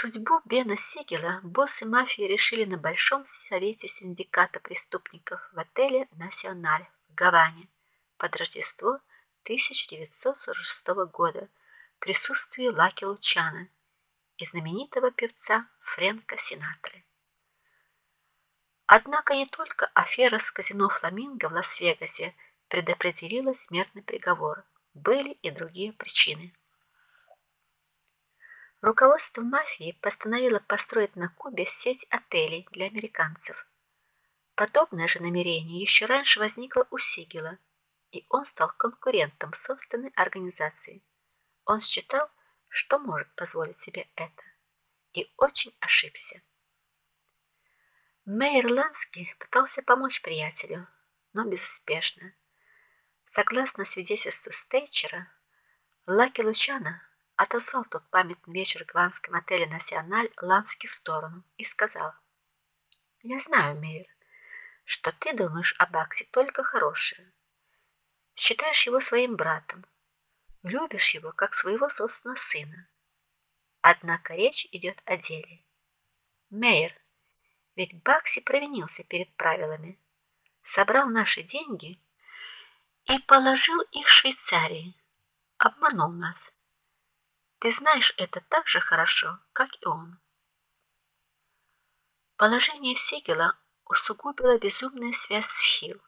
Судьбу Бена Сигела боссы мафии решили на большом совете синдиката преступников в отеле Националь в Гаване под Рождество 1946 года в присутствии Лаки Лучана и знаменитого певца Фрэнка Синатры. Однако не только афера с казино Фламинго в Лас-Вегасе предопределила смертный приговор, были и другие причины. Руководство мафии постановило построить на Кубе сеть отелей для американцев. Подобное же намерение еще раньше возникло у Сигела, и он стал конкурентом собственной организации. Он считал, что может позволить себе это, и очень ошибся. Ланский пытался помочь приятелю, но безуспешно. Согласно свидетельству Стейчера, Лаки Лучана отозвал тот памятный вечер в гванском отеле Националь Лански в сторону и сказал: "Я знаю, Мейер, что ты думаешь о Баксе только хорошее. Считаешь его своим братом, любишь его как своего собственного сына. Однако речь идет о деле. Мейер, ведь Бакси провинился перед правилами, собрал наши деньги и положил их в Швейцарии, обманул нас. Ты знаешь это так же хорошо, как и он. Положение Сигела усугубила безумная связь с Хилл.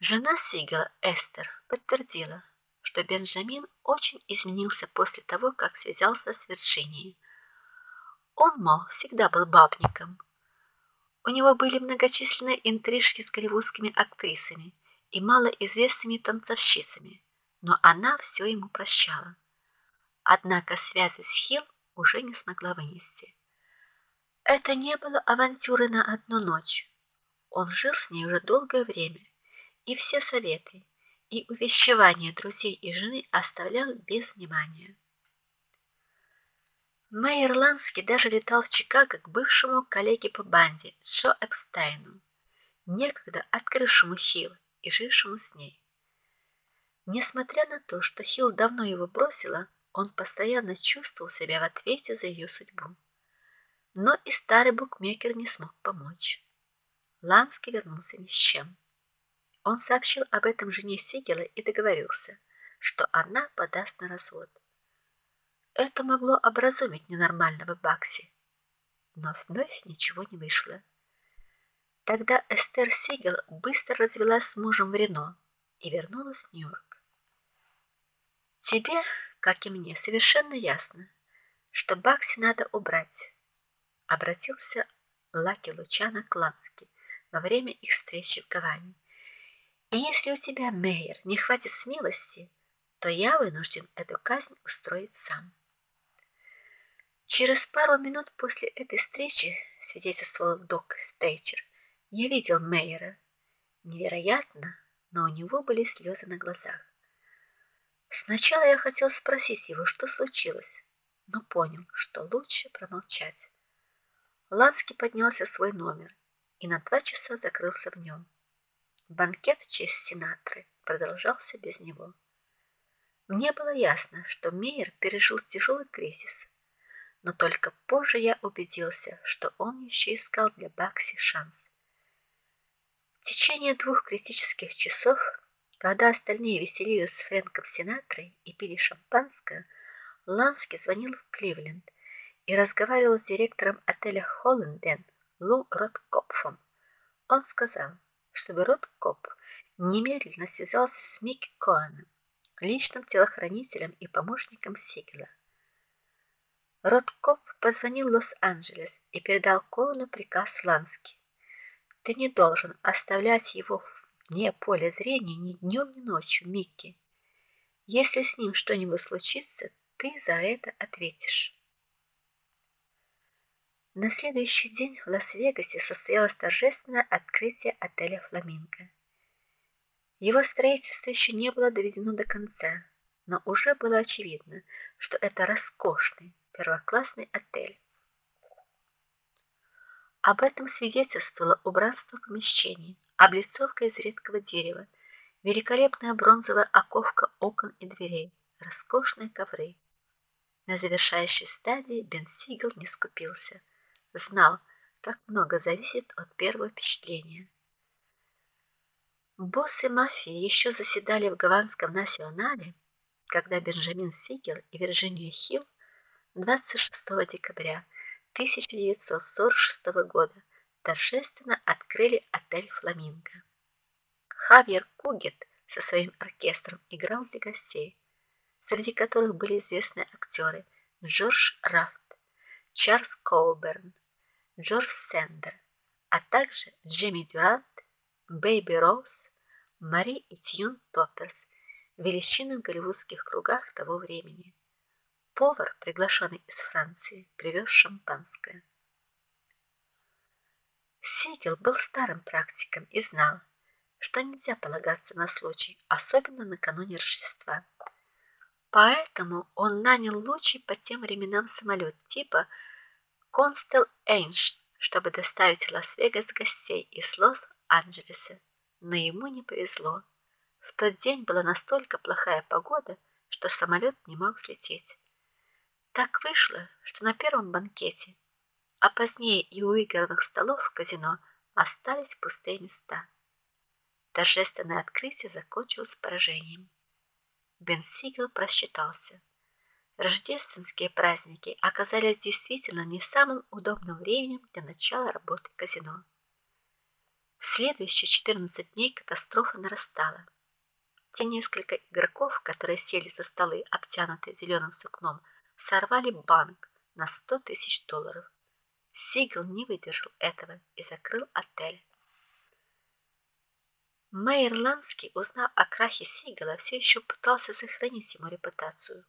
Жена Сигела, Эстер, подтвердила, что Бенджамин очень изменился после того, как связался с Вирджинией. Он, мол, всегда был бабником. У него были многочисленные интрижки с голливудскими актрисами и малоизвестными танцовщицами, но она все ему прощала. Однако связи с Хилл уже не смогла вынести. Это не было авантюрой на одну ночь. Он жил с ней уже долгое время, и все советы и увещевания друзей и жены оставлял без внимания. Ланский даже летал в Чикаго к бывшему коллеге по банде Шо Эпстайну, некогда открывшему Хилл и жившему с ней. Несмотря на то, что Хилл давно его бросила, он постоянно чувствовал себя в ответе за ее судьбу. Но и старый букмекер не смог помочь. Ланский вернулся ни с чем. Он сообщил об этом жене Сигела и договорился, что она подаст на развод. Это могло образумить ненормального Бакси, но вновь ничего не вышло. Тогда Эстер Сигел быстро развелась с мужем в Рено и вернулась в Нью-Йорк. Тебе как и мне, совершенно ясно, что Бакси надо убрать, обратился Лаки Лучана к Лански во время их встречи в Гаване. И если у тебя, Мейер, не хватит смелости, то я вынужден эту казнь устроить сам. Через пару минут после этой встречи, свидетельствовал док Стейчер, я видел Мейера. Невероятно, но у него были слезы на глазах. Сначала я хотел спросить его, что случилось, но понял, что лучше промолчать. Ланский поднялся в свой номер и на два часа закрылся в нем. Банкет в честь Синатры продолжался без него. Мне было ясно, что Мейер пережил тяжелый кризис, но только позже я убедился, что он еще искал для Бакси шанс. В течение двух критических часов когда остальные веселились с Фрэнком Синатрой и пили шампанское, Лански звонил в Кливленд и разговаривал с директором отеля Холленден Лу Роткопфом. Он сказал, чтобы Роткоп немедленно связался с Микки Коаном, личным телохранителем и помощником Сигела. Роткоп позвонил в Лос-Анджелес и передал Коану приказ Лански. Ты не должен оставлять его в вне поля зрения ни днем, ни ночью, Микки. Если с ним что-нибудь случится, ты за это ответишь. На следующий день в Лас-Вегасе состоялось торжественное открытие отеля Фламинго. Его строительство еще не было доведено до конца, но уже было очевидно, что это роскошный, первоклассный отель. Об этом свидетельствовало убранство помещений облицовка из редкого дерева, великолепная бронзовая оковка окон и дверей, роскошные ковры. На завершающей стадии Бен Сигел не скупился. Знал, как много зависит от первого впечатления. Боссы мафии еще заседали в Гаванском национале, когда Бенджамин Сигел и Вирджиния Хилл 26 декабря 1946 года торжественно открыли отель Фламинго. Хавьер Кугет со своим оркестром играл для гостей, среди которых были известные актеры Джордж Рафт, Чарльз Коуберн, Джордж Сендерс, а также Джимми Дюрант, Бэйби Роуз Мари и Тьюн Топперс, величины в голливудских кругах того времени. Повар, приглашенный из Франции, привез шампанское. Сигел был старым практиком и знал, что нельзя полагаться на случай, особенно накануне Рождества. Поэтому он нанял лучший по тем временам самолет типа Constell Энш, чтобы доставить в Лас-Вегас гостей из Лос-Анджелеса. Но ему не повезло. В тот день была настолько плохая погода, что самолет не мог взлететь. Так вышло, что на первом банкете, а позднее и у игорных столов в казино остались пустые места. Торжественное открытие закончилось поражением. Бен Сигел просчитался. Рождественские праздники оказались действительно не самым удобным временем для начала работы казино. В следующие 14 дней катастрофа нарастала. Те несколько игроков, которые сели за столы, обтянутые зеленым сукном, сорвали банк на 100 тысяч долларов. Сигел не выдержал этого и закрыл отель. Мэйр Ланский, узнав о крахе Сигела, все еще пытался сохранить ему репутацию.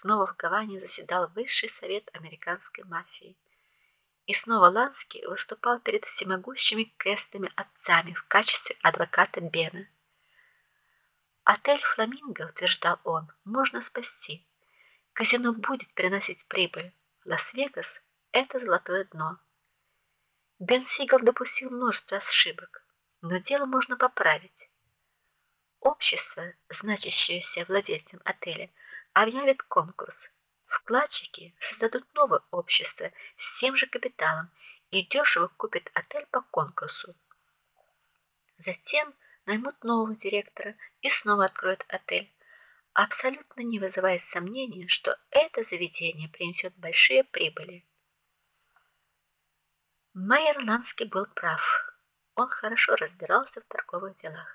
Снова в Гаване заседал высший совет американской мафии. И снова Ланский выступал перед всемогущими крестными отцами в качестве адвоката Бена. Отель Фламинго, утверждал он, можно спасти. Казино будет приносить прибыль. Лас-Вегас это золотое дно. Бен Сигел допустил множество ошибок, но дело можно поправить. Общество, значащееся владельцем отеля, объявит конкурс. Вкладчики создадут новое общество с тем же капиталом и дешево купят отель по конкурсу. Затем наймут нового директора и снова откроют отель, абсолютно не вызывая сомнения, что это заведение принесет большие прибыли. Майер Ланский был прав. Он хорошо разбирался в торговых делах.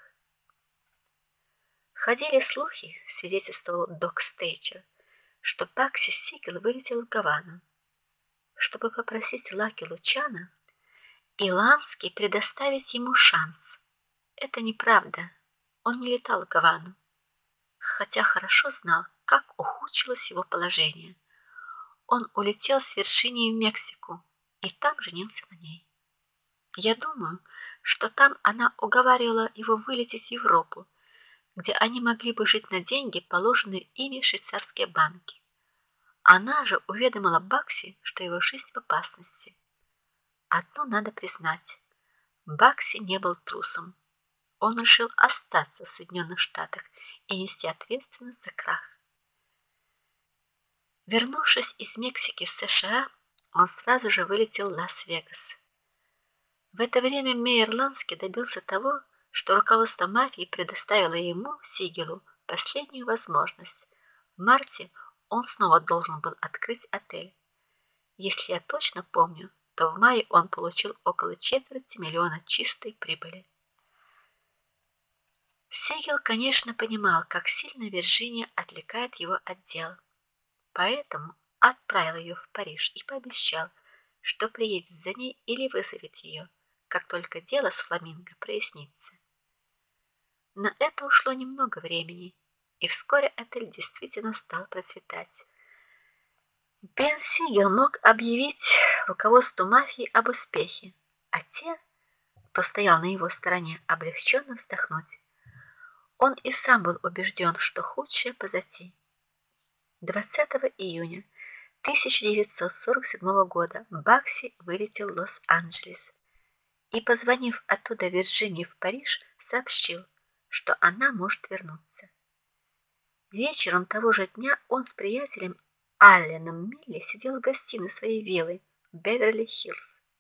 Ходили слухи, свидетельствовал Док Стейчер, что Бакси Сигел вылетел в Гавану, чтобы попросить Лаки Лучана и Ланский предоставить ему шанс. Это неправда. Он не летал в Гавану, хотя хорошо знал, как ухудшилось его положение. Он улетел с вершиной в Мексику и там женился на ней. Я думаю, что там она уговаривала его вылететь в Европу, где они могли бы жить на деньги, положенные ими в швейцарские банки. Она же уведомила Бакси, что его жизнь в опасности. Одно надо признать: Бакси не был трусом. Он решил остаться в Соединенных Штатах и нести ответственность за крах. Вернувшись из Мексики в США, он сразу же вылетел в Лас-Вегас. В это время Мейер Ланский добился того, что руководство мафии предоставило ему, Сигелу, последнюю возможность. В марте он снова должен был открыть отель. Если я точно помню, то в мае он получил около четверти миллиона чистой прибыли. Сигел, конечно, понимал, как сильно Вирджиния отвлекает его от дел. Поэтому отправил ее в Париж и пообещал, что приедет за ней или вызовет ее, как только дело с фламинго прояснится. На это ушло немного времени, и вскоре отель действительно стал процветать. Бен мог объявить руководству мафии об успехе, а те, кто стоял на его стороне, облегченно вздохнуть. Он и сам был убежден, что худшее позади. 20 июня 1947 года Бакси вылетел в Лос-Анджелес и, позвонив оттуда Вирджинии в Париж, сообщил, что она может вернуться. Вечером того же дня он с приятелем Алленом Милли сидел в гостиной своей виллы в Беверли-Хиллз.